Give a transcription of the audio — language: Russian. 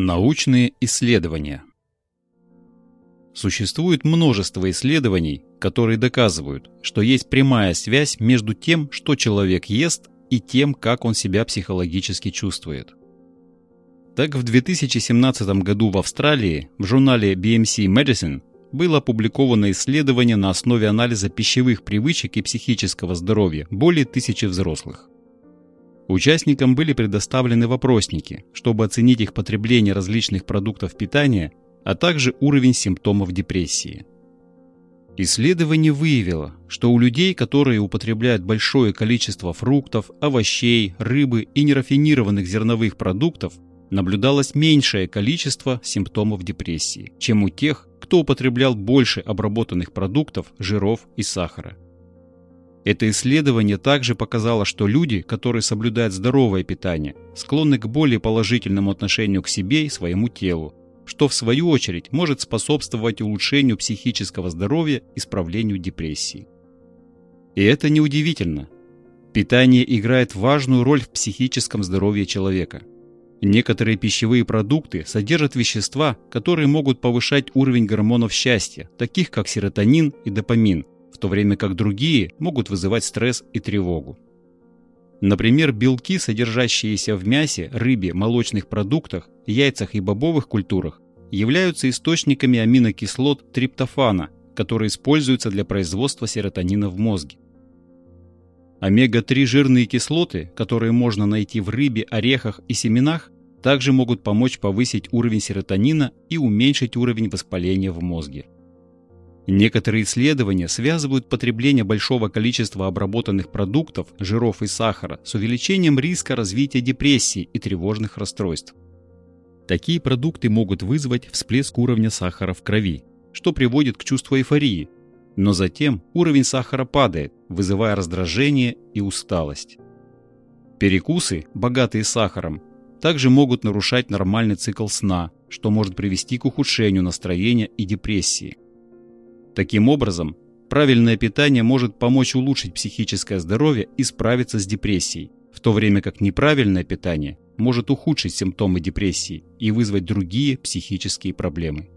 Научные исследования Существует множество исследований, которые доказывают, что есть прямая связь между тем, что человек ест, и тем, как он себя психологически чувствует. Так, в 2017 году в Австралии в журнале BMC Medicine было опубликовано исследование на основе анализа пищевых привычек и психического здоровья более тысячи взрослых. Участникам были предоставлены вопросники, чтобы оценить их потребление различных продуктов питания, а также уровень симптомов депрессии. Исследование выявило, что у людей, которые употребляют большое количество фруктов, овощей, рыбы и нерафинированных зерновых продуктов, наблюдалось меньшее количество симптомов депрессии, чем у тех, кто употреблял больше обработанных продуктов, жиров и сахара. Это исследование также показало, что люди, которые соблюдают здоровое питание, склонны к более положительному отношению к себе и своему телу, что в свою очередь может способствовать улучшению психического здоровья и справлению депрессии. И это неудивительно. Питание играет важную роль в психическом здоровье человека. Некоторые пищевые продукты содержат вещества, которые могут повышать уровень гормонов счастья, таких как серотонин и допамин – то время как другие могут вызывать стресс и тревогу. Например, белки, содержащиеся в мясе, рыбе, молочных продуктах, яйцах и бобовых культурах, являются источниками аминокислот триптофана, которые используются для производства серотонина в мозге. Омега-3 жирные кислоты, которые можно найти в рыбе, орехах и семенах, также могут помочь повысить уровень серотонина и уменьшить уровень воспаления в мозге. Некоторые исследования связывают потребление большого количества обработанных продуктов, жиров и сахара с увеличением риска развития депрессии и тревожных расстройств. Такие продукты могут вызвать всплеск уровня сахара в крови, что приводит к чувству эйфории, но затем уровень сахара падает, вызывая раздражение и усталость. Перекусы, богатые сахаром, также могут нарушать нормальный цикл сна, что может привести к ухудшению настроения и депрессии. Таким образом, правильное питание может помочь улучшить психическое здоровье и справиться с депрессией, в то время как неправильное питание может ухудшить симптомы депрессии и вызвать другие психические проблемы.